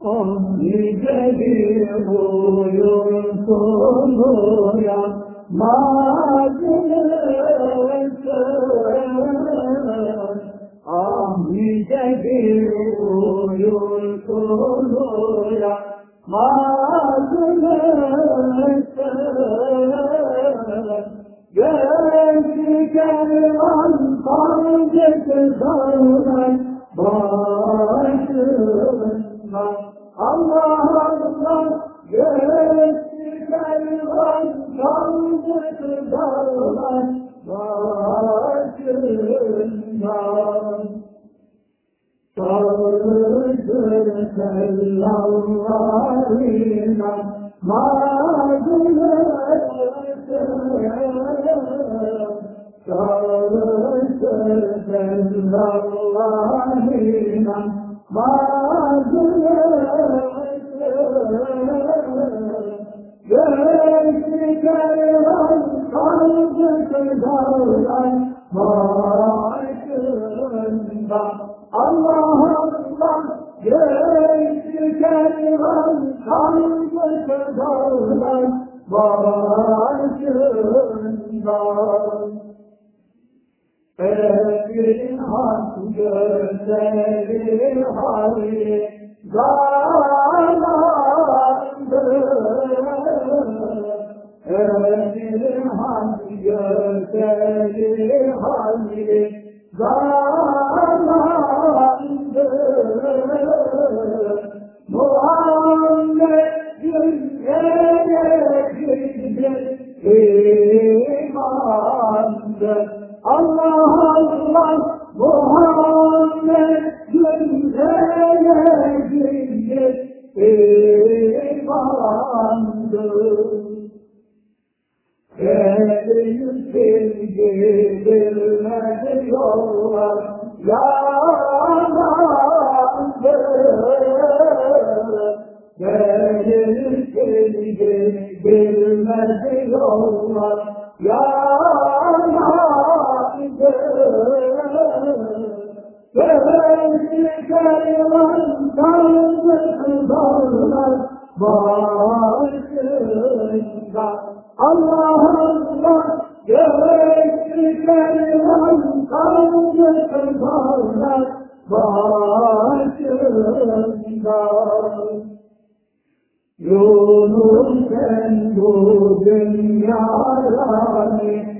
قومي جديد ينصر يا ما جلست قومي جديد ينصر يا sancısı dağlar başında Allah Allah gözlü kervan sancısı dağlar başında Sağlıdır sellallarına mazlumsun Sağlıdır sellallarına mazlumsun Göğsü kervan kaldı dağlar başında Allah Allah göğsü kervan kaldı Evin hak gözleri hali? Zamandır Evin hak gözleri hali? Zamandır imandır Allah Allah Muhammed yüzlere gidecek imandır Elim silgirilmedi yollar. Yalandır. Benim silgirilmedi yollar. Yalandır Yunus sen bu dünyaya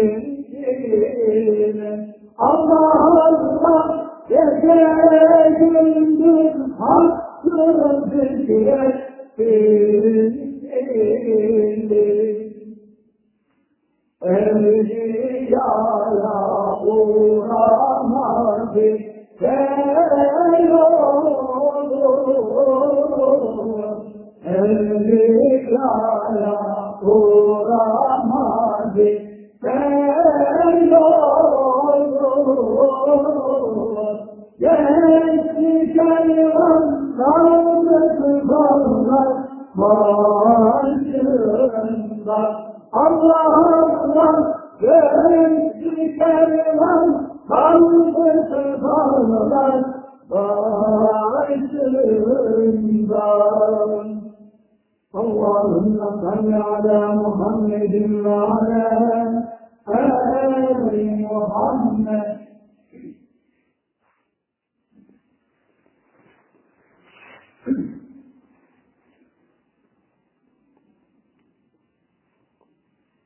Emriyala uğramadı Beyoğlu Emriyala uğramadı Beyoğlu Gençlik ayran Dağlık bağlar Başında Allah'ından verin zikerler, kalbı sefalar, başından. اللهم صل على محمد وعلى آل محمد